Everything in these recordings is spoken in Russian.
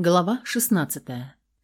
Глава 16.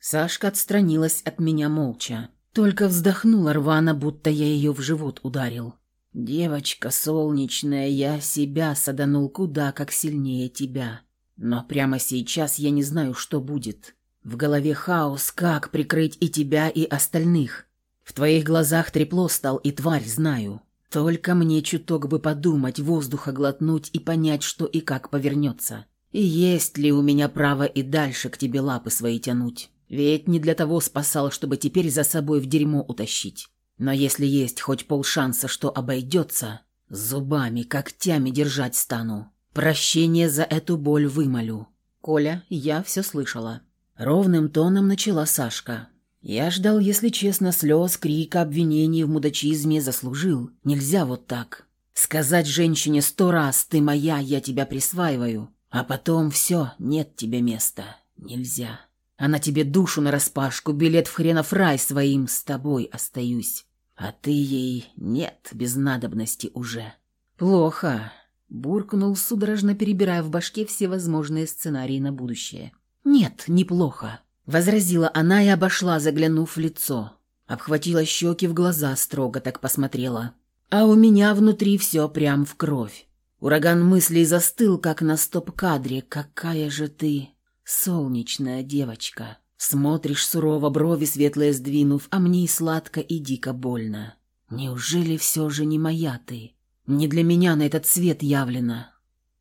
Сашка отстранилась от меня молча. Только вздохнула рвано, будто я ее в живот ударил. «Девочка солнечная, я себя саданул куда как сильнее тебя. Но прямо сейчас я не знаю, что будет. В голове хаос, как прикрыть и тебя, и остальных. В твоих глазах трепло стал, и тварь знаю. Только мне чуток бы подумать, воздуха глотнуть и понять, что и как повернется. И есть ли у меня право и дальше к тебе лапы свои тянуть? Ведь не для того спасал, чтобы теперь за собой в дерьмо утащить. Но если есть хоть полшанса, что обойдется, зубами, когтями держать стану. Прощение за эту боль вымолю. Коля, я все слышала. Ровным тоном начала Сашка. Я ждал, если честно, слез, крика, обвинений в мудачизме заслужил. Нельзя вот так. Сказать женщине сто раз «ты моя, я тебя присваиваю», а потом все, нет тебе места. Нельзя. Она тебе душу нараспашку, билет в хренов рай своим с тобой остаюсь. А ты ей нет, без надобности уже. Плохо. Буркнул, судорожно перебирая в башке все возможные сценарии на будущее. «Нет, неплохо», — возразила она и обошла, заглянув в лицо. Обхватила щеки в глаза, строго так посмотрела. А у меня внутри все прям в кровь. Ураган мыслей застыл, как на стоп-кадре. «Какая же ты солнечная девочка!» Смотришь сурово, брови светлые сдвинув, а мне и сладко, и дико больно. Неужели все же не моя ты? Не для меня на этот свет явлена.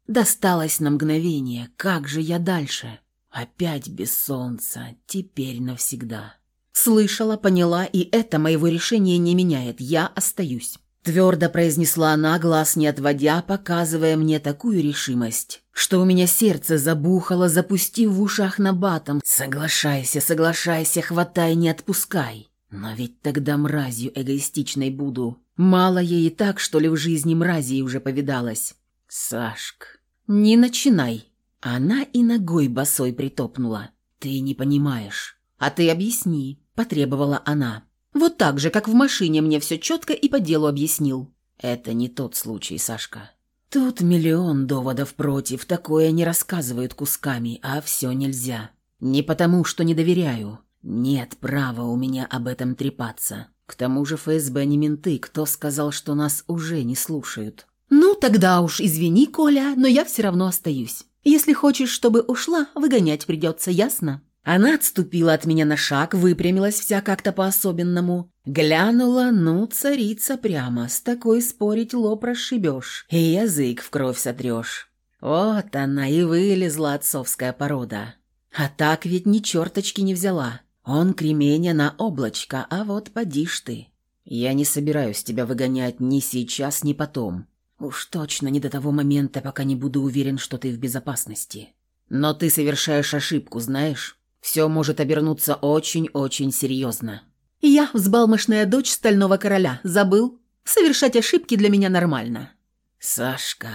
Досталось на мгновение, как же я дальше? Опять без солнца, теперь навсегда. Слышала, поняла, и это моего решения не меняет, я остаюсь. Твердо произнесла она, глаз не отводя, показывая мне такую решимость, что у меня сердце забухало, запустив в ушах на батом. «Соглашайся, соглашайся, хватай, не отпускай». Но ведь тогда мразью эгоистичной буду. Мало ей и так, что ли, в жизни мразей уже повидалась. «Сашк, не начинай». Она и ногой босой притопнула. «Ты не понимаешь». «А ты объясни», – потребовала она. Вот так же, как в машине мне все четко и по делу объяснил. Это не тот случай, Сашка. Тут миллион доводов против, такое не рассказывают кусками, а все нельзя. Не потому, что не доверяю. Нет права у меня об этом трепаться. К тому же ФСБ не менты, кто сказал, что нас уже не слушают. Ну, тогда уж извини, Коля, но я все равно остаюсь. Если хочешь, чтобы ушла, выгонять придется, ясно? Она отступила от меня на шаг, выпрямилась вся как-то по-особенному. Глянула, ну, царица прямо, с такой спорить лоб расшибешь, и язык в кровь сотрешь. Вот она и вылезла отцовская порода. А так ведь ни черточки не взяла. Он кременя на облачко, а вот подишь ты. Я не собираюсь тебя выгонять ни сейчас, ни потом. Уж точно не до того момента, пока не буду уверен, что ты в безопасности. Но ты совершаешь ошибку, знаешь? Все может обернуться очень-очень серьезно. Я взбалмошная дочь стального короля. Забыл? Совершать ошибки для меня нормально. Сашка.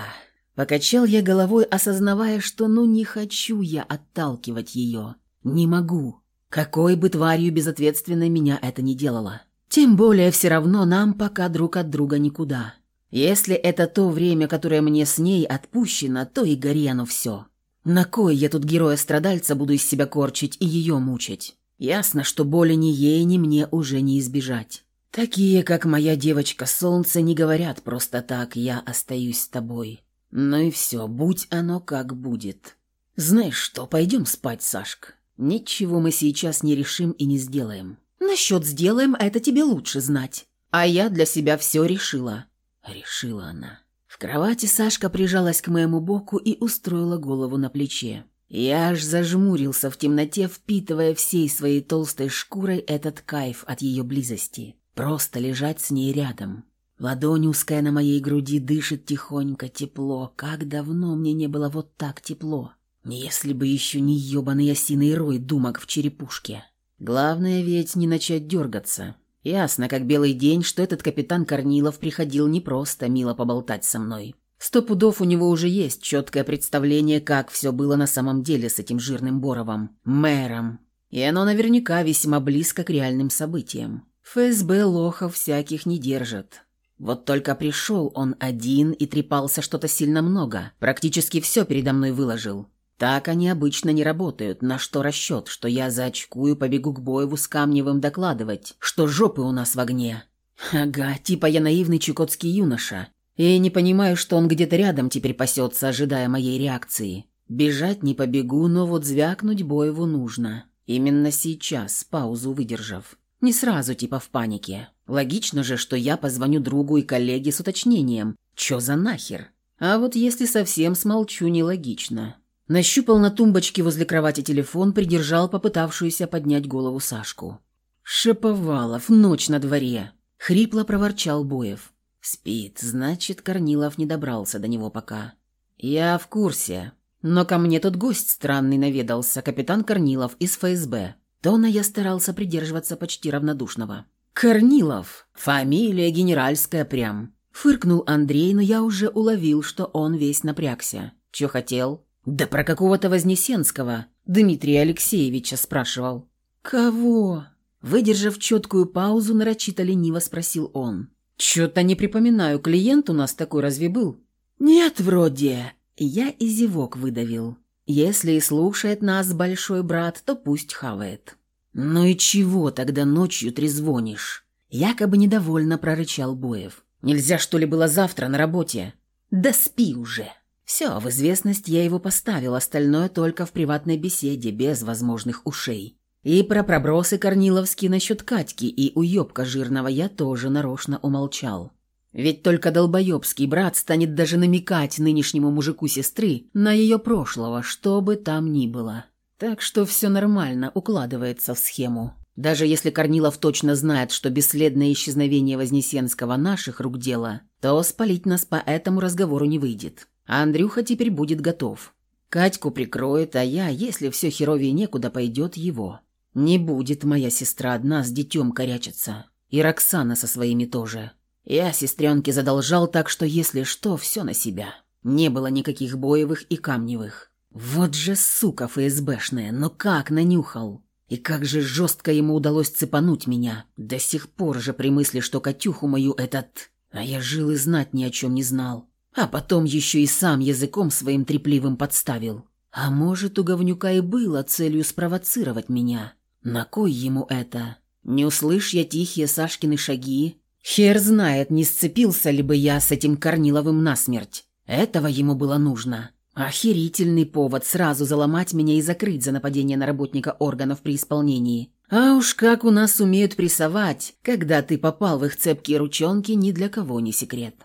Покачал я головой, осознавая, что ну не хочу я отталкивать ее. Не могу. Какой бы тварью безответственной меня это не делало. Тем более все равно нам пока друг от друга никуда. Если это то время, которое мне с ней отпущено, то и гори оно все. На кой я тут героя-страдальца буду из себя корчить и ее мучить? Ясно, что боли ни ей, ни мне уже не избежать. Такие, как моя девочка Солнце, не говорят просто так «я остаюсь с тобой». Ну и все, будь оно как будет. Знаешь что, пойдем спать, Сашка. Ничего мы сейчас не решим и не сделаем. Насчет сделаем, это тебе лучше знать. А я для себя все решила. Решила она. В кровати Сашка прижалась к моему боку и устроила голову на плече. Я аж зажмурился в темноте, впитывая всей своей толстой шкурой этот кайф от ее близости. Просто лежать с ней рядом. Ладонь узкая на моей груди дышит тихонько, тепло. Как давно мне не было вот так тепло. Если бы еще не ебаный осиный рой думок в черепушке. Главное ведь не начать дергаться. Ясно, как белый день, что этот капитан Корнилов приходил не просто мило поболтать со мной. Сто пудов у него уже есть четкое представление, как все было на самом деле с этим жирным Боровым, мэром. И оно наверняка весьма близко к реальным событиям. ФСБ лохов всяких не держит. Вот только пришел он один и трепался что-то сильно много. Практически все передо мной выложил. Так они обычно не работают, на что расчет, что я заочкую, побегу к Боеву с Камневым докладывать, что жопы у нас в огне. Ага, типа я наивный чукотский юноша. И не понимаю, что он где-то рядом теперь пасется, ожидая моей реакции. Бежать не побегу, но вот звякнуть Боеву нужно. Именно сейчас, паузу выдержав. Не сразу, типа в панике. Логично же, что я позвоню другу и коллеге с уточнением. Чё за нахер? А вот если совсем смолчу, нелогично. Нащупал на тумбочке возле кровати телефон, придержал попытавшуюся поднять голову Сашку. «Шаповалов, ночь на дворе!» — хрипло проворчал Боев. «Спит, значит, Корнилов не добрался до него пока». «Я в курсе. Но ко мне тут гость странный наведался, капитан Корнилов из ФСБ». Тона я старался придерживаться почти равнодушного. «Корнилов! Фамилия генеральская прям!» Фыркнул Андрей, но я уже уловил, что он весь напрягся. «Чё хотел?» «Да про какого-то Вознесенского. Дмитрия Алексеевича спрашивал». «Кого?» Выдержав четкую паузу, нарочито лениво спросил он. «Чё-то не припоминаю, клиент у нас такой разве был?» «Нет, вроде». Я и зевок выдавил. «Если и слушает нас большой брат, то пусть хавает». «Ну и чего тогда ночью трезвонишь?» Якобы недовольно прорычал Боев. «Нельзя, что ли, было завтра на работе?» «Да спи уже!» Все, в известность я его поставил, остальное только в приватной беседе, без возможных ушей. И про пробросы Корниловские насчет Катьки и уебка жирного я тоже нарочно умолчал. Ведь только долбоебский брат станет даже намекать нынешнему мужику сестры на ее прошлого, что бы там ни было. Так что все нормально, укладывается в схему. Даже если Корнилов точно знает, что бесследное исчезновение Вознесенского наших рук дело, то спалить нас по этому разговору не выйдет. А Андрюха теперь будет готов. Катьку прикроет, а я, если все херовее некуда, пойдет его. Не будет моя сестра одна с детем корячиться. И Роксана со своими тоже. Я сестренке задолжал так, что если что, все на себя. Не было никаких боевых и камневых. Вот же сука ФСБшная, но как нанюхал. И как же жестко ему удалось цепануть меня. До сих пор же при мысли, что Катюху мою этот... А я жил и знать ни о чем не знал. А потом еще и сам языком своим трепливым подставил. А может, у говнюка и было целью спровоцировать меня. На кой ему это? Не услышь я тихие Сашкины шаги. Хер знает, не сцепился ли бы я с этим Корниловым насмерть. Этого ему было нужно. Охерительный повод сразу заломать меня и закрыть за нападение на работника органов при исполнении. А уж как у нас умеют прессовать, когда ты попал в их цепкие ручонки, ни для кого не секрет.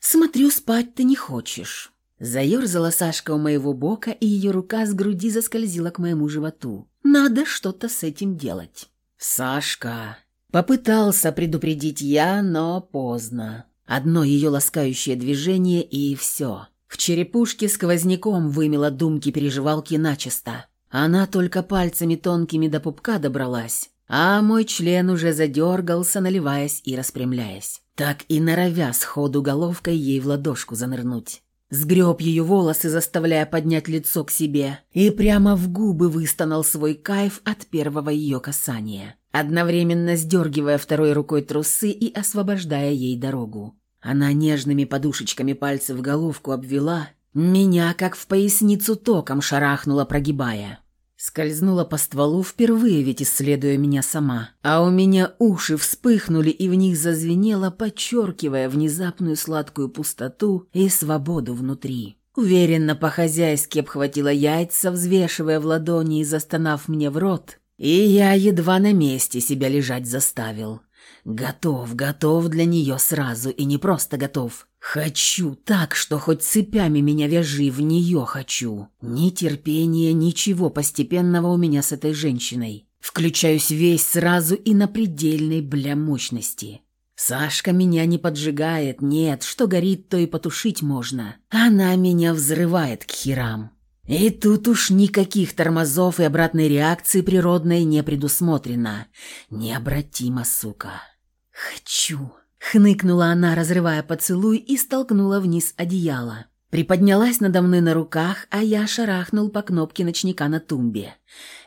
«Смотрю, спать ты не хочешь». Заерзала Сашка у моего бока, и ее рука с груди заскользила к моему животу. «Надо что-то с этим делать». «Сашка!» Попытался предупредить я, но поздно. Одно ее ласкающее движение, и все. В черепушке сквозняком вымела думки переживалки начисто. Она только пальцами тонкими до пупка добралась, а мой член уже задергался, наливаясь и распрямляясь так и норовя сходу головкой ей в ладошку занырнуть. Сгреб ее волосы, заставляя поднять лицо к себе, и прямо в губы выстонал свой кайф от первого ее касания, одновременно сдергивая второй рукой трусы и освобождая ей дорогу. Она нежными подушечками пальцев головку обвела, меня как в поясницу током шарахнула, прогибая. Скользнула по стволу впервые, ведь исследуя меня сама. А у меня уши вспыхнули, и в них зазвенело, подчеркивая внезапную сладкую пустоту и свободу внутри. Уверенно по-хозяйски обхватила яйца, взвешивая в ладони и застонав мне в рот. И я едва на месте себя лежать заставил. Готов, готов для нее сразу, и не просто готов. Хочу так, что хоть цепями меня вяжи, в нее хочу. Ни терпения, ничего постепенного у меня с этой женщиной. Включаюсь весь сразу и на предельной, бля, мощности. Сашка меня не поджигает, нет, что горит, то и потушить можно. Она меня взрывает к херам. И тут уж никаких тормозов и обратной реакции природной не предусмотрено. Необратимо, сука. Хочу. Хныкнула она, разрывая поцелуй, и столкнула вниз одеяло. Приподнялась надо мной на руках, а я шарахнул по кнопке ночника на тумбе.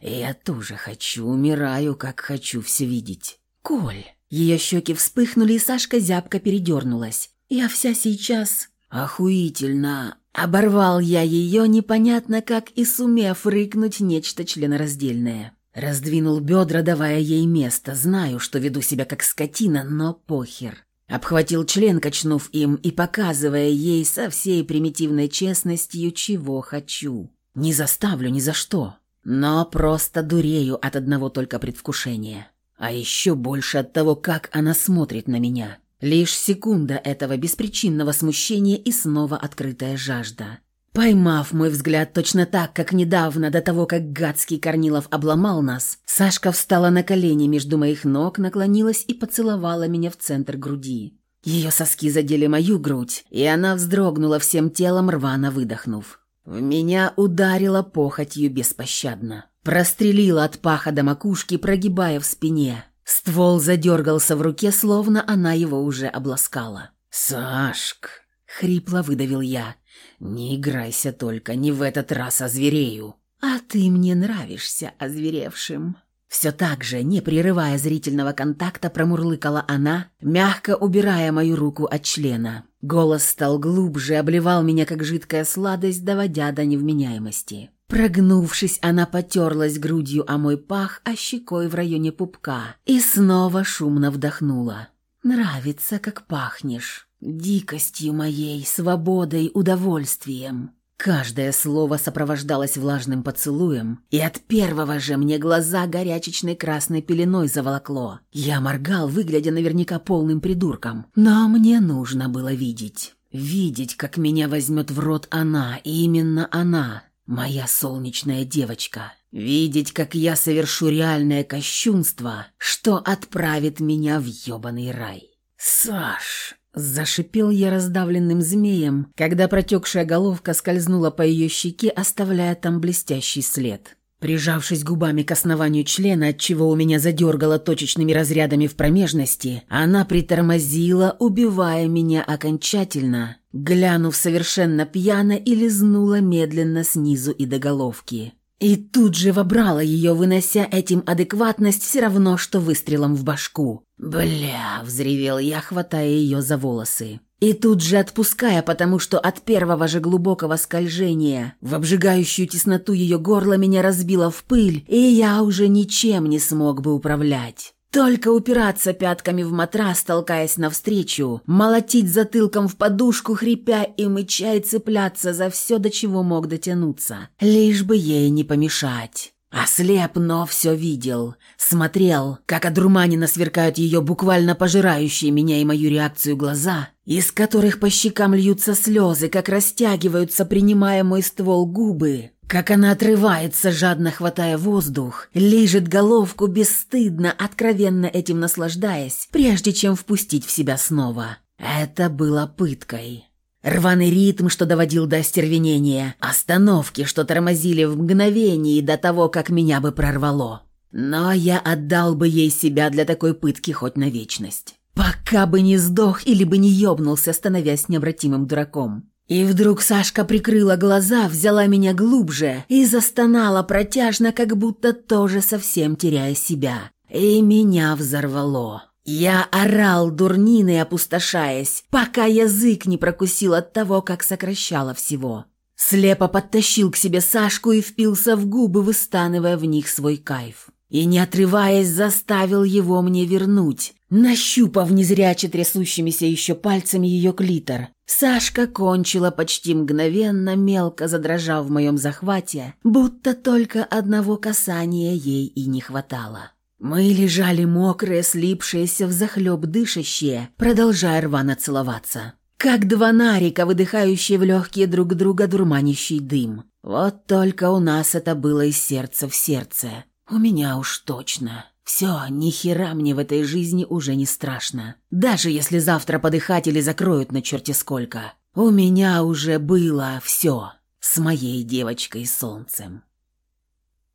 Я тоже хочу, умираю, как хочу все видеть. «Коль!» Ее щеки вспыхнули, и Сашка зябко передернулась. «Я вся сейчас...» «Охуительно! Оборвал я ее, непонятно как и сумев рыкнуть нечто членораздельное. Раздвинул бедра, давая ей место. Знаю, что веду себя как скотина, но похер. Обхватил член, качнув им, и показывая ей со всей примитивной честностью, чего хочу. Не заставлю ни за что, но просто дурею от одного только предвкушения. А еще больше от того, как она смотрит на меня. Лишь секунда этого беспричинного смущения и снова открытая жажда. Поймав мой взгляд точно так, как недавно, до того, как гадский Корнилов обломал нас, Сашка встала на колени между моих ног, наклонилась и поцеловала меня в центр груди. Ее соски задели мою грудь, и она вздрогнула всем телом, рвано выдохнув. В меня ударила похотью беспощадно. Прострелила от паха до макушки, прогибая в спине. Ствол задергался в руке, словно она его уже обласкала. «Сашк!» — хрипло выдавил я. «Не играйся только, не в этот раз озверею». «А ты мне нравишься озверевшим». Все так же, не прерывая зрительного контакта, промурлыкала она, мягко убирая мою руку от члена. Голос стал глубже, обливал меня как жидкая сладость, доводя до невменяемости. Прогнувшись, она потерлась грудью о мой пах, а щекой в районе пупка, и снова шумно вдохнула. «Нравится, как пахнешь. Дикостью моей, свободой, удовольствием». Каждое слово сопровождалось влажным поцелуем, и от первого же мне глаза горячечной красной пеленой заволокло. Я моргал, выглядя наверняка полным придурком, но мне нужно было видеть. Видеть, как меня возьмет в рот она, и именно она, Моя солнечная девочка. Видеть, как я совершу реальное кощунство, что отправит меня в ёбаный рай. «Саш!» – зашипел я раздавленным змеем, когда протекшая головка скользнула по ее щеке, оставляя там блестящий след. Прижавшись губами к основанию члена, от чего у меня задергало точечными разрядами в промежности, она притормозила, убивая меня окончательно, глянув совершенно пьяно и лизнула медленно снизу и до головки. И тут же вобрала ее, вынося этим адекватность все равно, что выстрелом в башку. «Бля!» – взревел я, хватая ее за волосы. И тут же отпуская, потому что от первого же глубокого скольжения в обжигающую тесноту ее горла меня разбило в пыль, и я уже ничем не смог бы управлять. Только упираться пятками в матрас, толкаясь навстречу, молотить затылком в подушку, хрипя и мыча и цепляться за все, до чего мог дотянуться, лишь бы ей не помешать. Ослеп, но все видел. Смотрел, как одурманенно сверкают ее буквально пожирающие меня и мою реакцию глаза, из которых по щекам льются слезы, как растягиваются, принимая мой ствол губы, как она отрывается, жадно хватая воздух, лижет головку бесстыдно, откровенно этим наслаждаясь, прежде чем впустить в себя снова. Это было пыткой. Рваный ритм, что доводил до остервенения, остановки, что тормозили в мгновении до того, как меня бы прорвало. Но я отдал бы ей себя для такой пытки хоть на вечность. Пока бы не сдох или бы не ёбнулся, становясь необратимым дураком. И вдруг Сашка прикрыла глаза, взяла меня глубже и застонала протяжно, как будто тоже совсем теряя себя. И меня взорвало. Я орал дурниной, опустошаясь, пока язык не прокусил от того, как сокращало всего. Слепо подтащил к себе Сашку и впился в губы, выстанывая в них свой кайф. И, не отрываясь, заставил его мне вернуть, нащупав незряче трясущимися еще пальцами ее клитор. Сашка кончила почти мгновенно, мелко задрожав в моем захвате, будто только одного касания ей и не хватало. Мы лежали мокрые, слипшиеся, взахлеб дышащие, продолжая рвано целоваться. Как два нарика, выдыхающие в легкие друг друга дурманящий дым. Вот только у нас это было из сердца в сердце. У меня уж точно. Все, ни хера мне в этой жизни уже не страшно. Даже если завтра подыхать или закроют на черте сколько. У меня уже было все с моей девочкой солнцем.